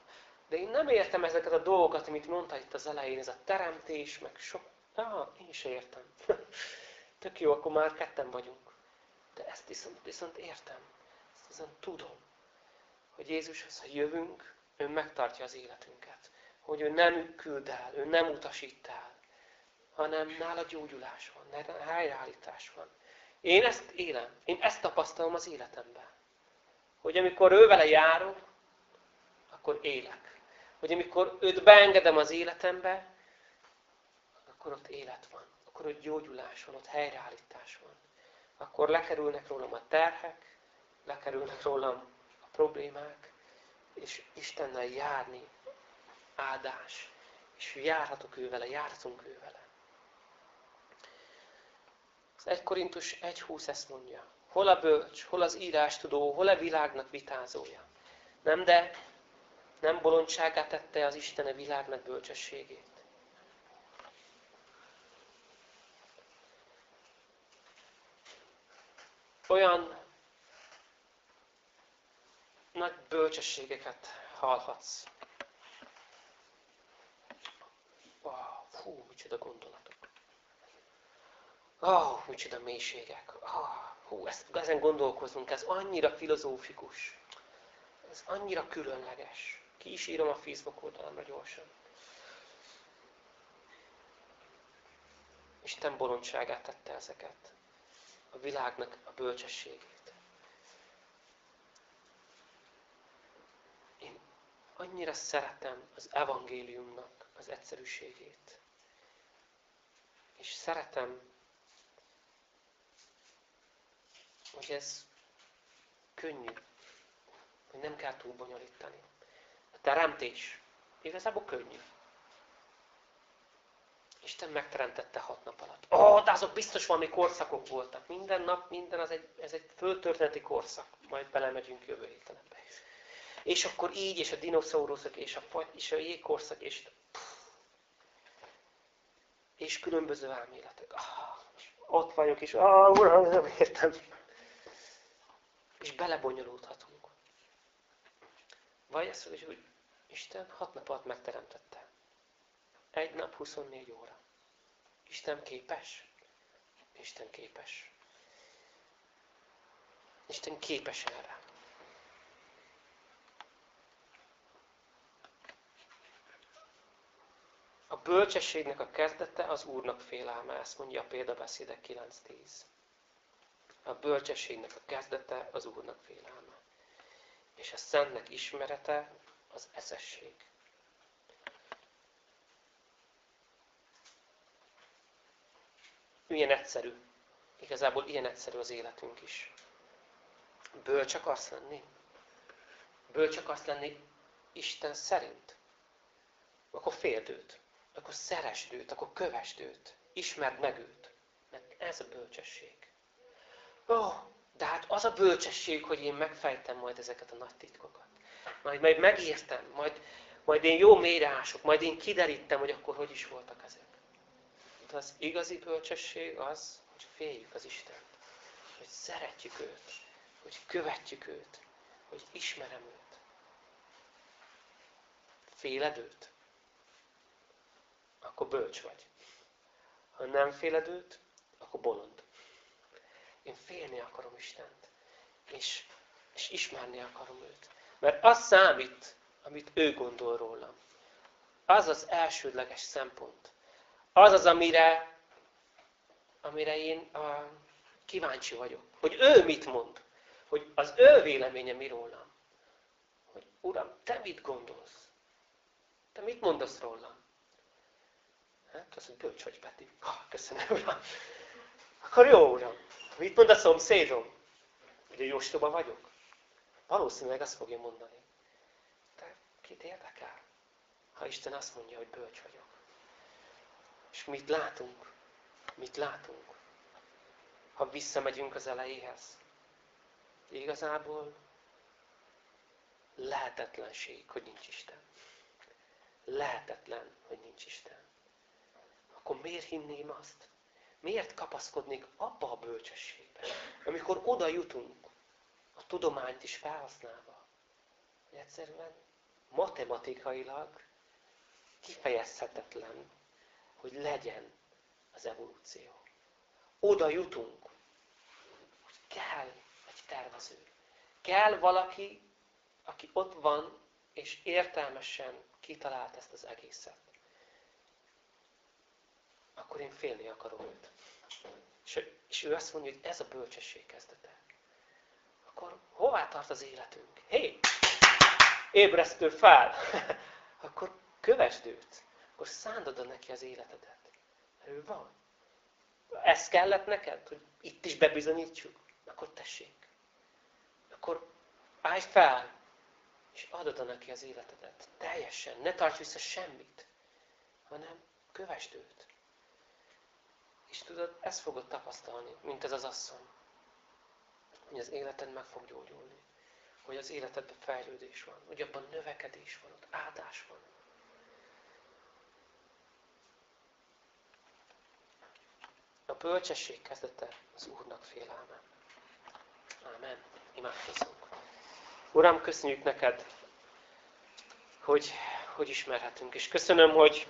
De én nem értem ezeket a dolgokat, amit mondta itt az elején, ez a teremtés, meg sok... Ah, én is értem. (laughs) Tök jó, akkor már ketten vagyunk. De ezt viszont, viszont értem. Ezt viszont tudom. Hogy Jézushoz, ha jövünk, ő megtartja az életünket. Hogy ő nem küld el, ő nem utasít el, hanem nála gyógyulás van, helyreállítás van. Én ezt élem, én ezt tapasztalom az életemben. Hogy amikor ő vele járok, akkor élek. Hogy amikor őt beengedem az életembe, akkor ott élet van. Akkor ott gyógyulás van, ott helyreállítás van. Akkor lekerülnek rólam a terhek, lekerülnek rólam a problémák, és Istennel járni áldás. És járhatok ő vele, járhatunk ő vele. Az 1 Korintus 1.20 ezt mondja. Hol a bölcs, hol az írás tudó, hol a világnak vitázója. Nem, de nem bolondságát tette az Isten a világnak bölcsességét. Olyan nagy bölcsességeket hallhatsz. Wow, hú, micsoda gondolatok. Oh, micsoda mélységek. Oh, hú, ezt, ezen gondolkozunk, ez annyira filozófikus. Ez annyira különleges. Ki is írom a Facebook oldalamra gyorsan. Isten bolondságát tette ezeket. A világnak a bölcsességét. Én annyira szeretem az evangéliumnak az egyszerűségét. És szeretem, hogy ez könnyű, hogy nem kell túl bonyolítani. A teremtés igazából könnyű. Isten megteremtette hat nap alatt. Ó, oh, de azok biztos valami korszakok voltak. Minden nap, minden, az egy, ez egy föltörténeti korszak. Majd belemegyünk jövő héten ebbe. És akkor így, és a dinoszauruszok, és a, és a jégkorszak, és, és különböző elméletek. Ah, ott vagyok, és ah, uram, nem értem. És belebonyolódhatunk. Vagy mondja, hogy Isten hat nap alatt megteremtette. Egy nap 24 óra. Isten képes? Isten képes. Isten képes erre. A bölcsességnek a kezdete az Úrnak félelme, ezt mondja a példabeszédek 9.10. A bölcsességnek a kezdete az Úrnak félelme. És a Szentnek ismerete az eszesség. Milyen egyszerű. Igazából ilyen egyszerű az életünk is. Bölcs akarsz lenni? Bölcs akarsz lenni Isten szerint? Akkor féld őt. Akkor szeresd őt, akkor kövesd őt. Ismerd meg őt. Mert ez a bölcsesség. Ó, oh, de hát az a bölcsesség, hogy én megfejtem majd ezeket a nagy titkokat. Majd, majd megértem, majd, majd én jó mélyreások, majd én kiderítem, hogy akkor hogy is voltak ezek. De az igazi bölcsesség az, hogy féljük az Istent. Hogy szeretjük őt. Hogy követjük őt. Hogy ismerem őt. Féled őt? Akkor bölcs vagy. Ha nem féled őt, akkor bolond. Én félni akarom Istent. És, és ismerni akarom őt. Mert az számít, amit ő gondol rólam. Az az elsődleges szempont. Az az, amire, amire én uh, kíváncsi vagyok. Hogy ő mit mond. Hogy az ő véleménye mi rólam. Hogy Uram, te mit gondolsz? Te mit mondasz rólam? Hát, az, hogy bölcs vagy, Peti. Ah, köszönöm, Uram. Akkor jó, Uram. Mit mond a szomszédom? Hogy jó ostoba vagyok? Valószínűleg azt fogja mondani. De kit érdekel? Ha Isten azt mondja, hogy bölcs vagyok. És mit látunk? mit látunk? Ha visszamegyünk az elejéhez. Igazából lehetetlenség, hogy nincs Isten. Lehetetlen, hogy nincs Isten. Akkor miért hinném azt? Miért kapaszkodnék abba a bölcsességbe, amikor oda jutunk, a tudományt is felhasználva, hogy egyszerűen matematikailag kifejezhetetlen, hogy legyen az evolúció. Oda jutunk, hogy kell egy tervező. Kell valaki, aki ott van, és értelmesen kitalált ezt az egészet. Akkor én félni akarom őt. És, ő azt mondja, hogy ez a bölcsesség kezdete. Akkor hová tart az életünk? Hé, hey, ébresztő fel! (laughs) akkor kövesd őt. Akkor szándod neki az életedet. Ő van. Ez kellett neked, hogy itt is bebizonyítsuk? Akkor tessék. Akkor állj fel, és adod neki az életedet. Teljesen. Ne tarts vissza semmit, hanem kövesd őt. És tudod, ezt fogod tapasztalni, mint ez az asszony. Hogy az életed meg fog gyógyulni. Hogy az életedben fejlődés van. Hogy abban növekedés van, ott áldás van. A bölcsesség kezdete az Úrnak félelme. Ámen. Imádkozzunk. Uram, köszönjük neked, hogy, hogy ismerhetünk. És köszönöm, hogy,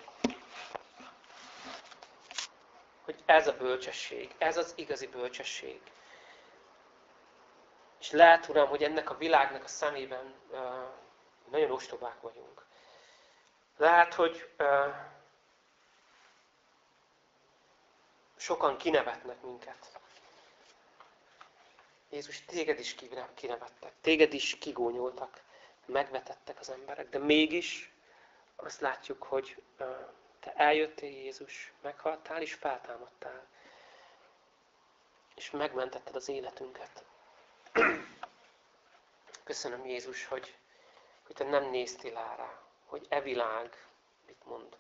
hogy ez a bölcsesség, ez az igazi bölcsesség. És lehet, Uram, hogy ennek a világnak a szemében uh, nagyon ostobák vagyunk. Lehet, hogy uh, sokan kinevetnek minket. Jézus, téged is kinevettek, téged is kigónyoltak, megvetettek az emberek, de mégis azt látjuk, hogy te eljöttél Jézus, meghaltál és feltámadtál, és megmentetted az életünket. Köszönöm Jézus, hogy, hogy te nem néztél rá, hogy e világ mit mond,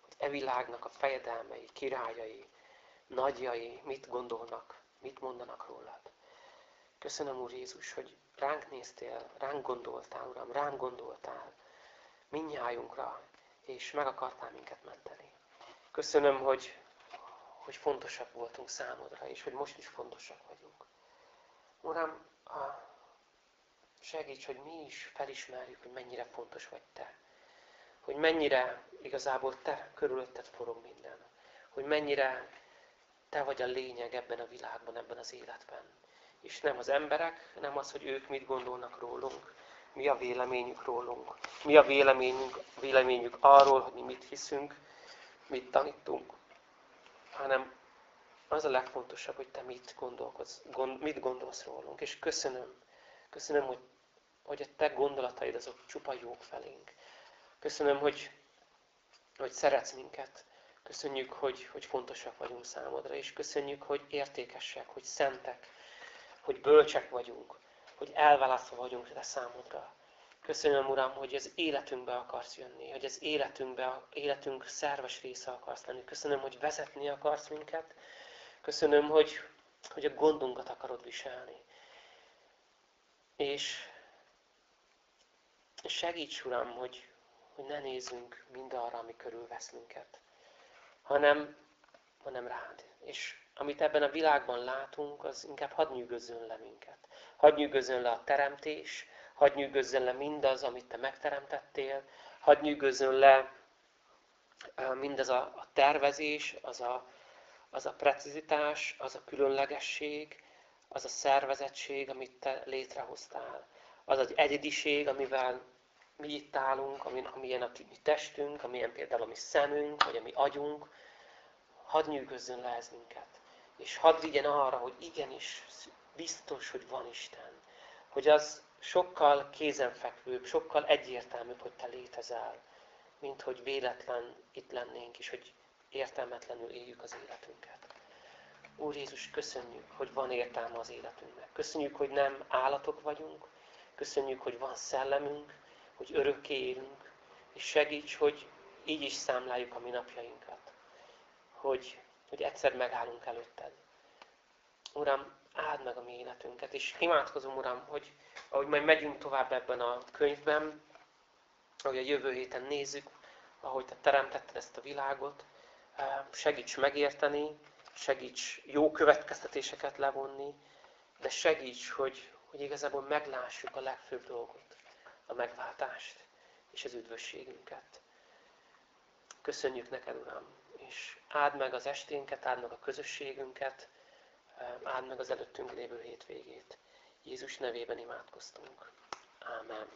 hogy e világnak a fejedelmei, királyai, nagyjai mit gondolnak, mit mondanak rólad. Köszönöm, Úr Jézus, hogy ránk néztél, ránk gondoltál, Uram, ránk gondoltál, minnyájunkra, és meg akartál minket menteni. Köszönöm, hogy, hogy fontosak voltunk számodra, és hogy most is fontosak vagyunk. Uram, segíts, hogy mi is felismerjük, hogy mennyire fontos vagy Te. Hogy mennyire igazából Te körülötted forog minden. Hogy mennyire Te vagy a lényeg ebben a világban, ebben az életben és nem az emberek, nem az, hogy ők mit gondolnak rólunk, mi a véleményük rólunk, mi a véleményünk, véleményük arról, hogy mi mit hiszünk, mit tanítunk, hanem az a legfontosabb, hogy te mit, gondolkodsz, gond, mit gondolsz rólunk. És köszönöm, köszönöm, hogy, hogy a te gondolataid azok csupa jók felénk. Köszönöm, hogy, hogy szeretsz minket. Köszönjük, hogy, hogy fontosak vagyunk számodra, és köszönjük, hogy értékesek, hogy szentek, hogy bölcsek vagyunk, hogy elválasztva vagyunk te számodra. Köszönöm, Uram, hogy az életünkbe akarsz jönni, hogy az életünkbe, életünk szerves része akarsz lenni. Köszönöm, hogy vezetni akarsz minket. Köszönöm, hogy, hogy a gondunkat akarod viselni. És, és segíts, Uram, hogy, hogy ne nézzünk mindarra, ami körülvesz minket, hanem, hanem rád. És amit ebben a világban látunk, az inkább hadd nyűgözzön le minket. Hadd nyűgözzön le a teremtés, hadd nyűgözzön le mindaz, amit te megteremtettél, hadd nyűgözzön le mindaz a, a tervezés, az a, az a precizitás, az a különlegesség, az a szervezettség, amit te létrehoztál. Az az egyediség, amivel mi itt állunk, amilyen a mi testünk, amilyen például a mi szemünk, vagy a mi agyunk, hadd nyűgözzön le ez minket. És hadd vigyen arra, hogy igenis biztos, hogy van Isten. Hogy az sokkal kézenfekvőbb, sokkal egyértelműbb, hogy te létezel, mint hogy véletlen itt lennénk, és hogy értelmetlenül éljük az életünket. Úr Jézus, köszönjük, hogy van értelme az életünknek. Köszönjük, hogy nem állatok vagyunk. Köszönjük, hogy van szellemünk, hogy örökké élünk. És segíts, hogy így is számláljuk a mi napjainkat. Hogy hogy egyszer megállunk előtted. Uram, áld meg a mi életünket, és imádkozom, Uram, hogy ahogy majd megyünk tovább ebben a könyvben, ahogy a jövő héten nézzük, ahogy Te teremtetted ezt a világot, segíts megérteni, segíts jó következtetéseket levonni, de segíts, hogy, hogy igazából meglássuk a legfőbb dolgot, a megváltást és az üdvösségünket. Köszönjük neked, Uram, és áld meg az esténket, áld meg a közösségünket, áld meg az előttünk lévő hétvégét. Jézus nevében imádkoztunk. Amen.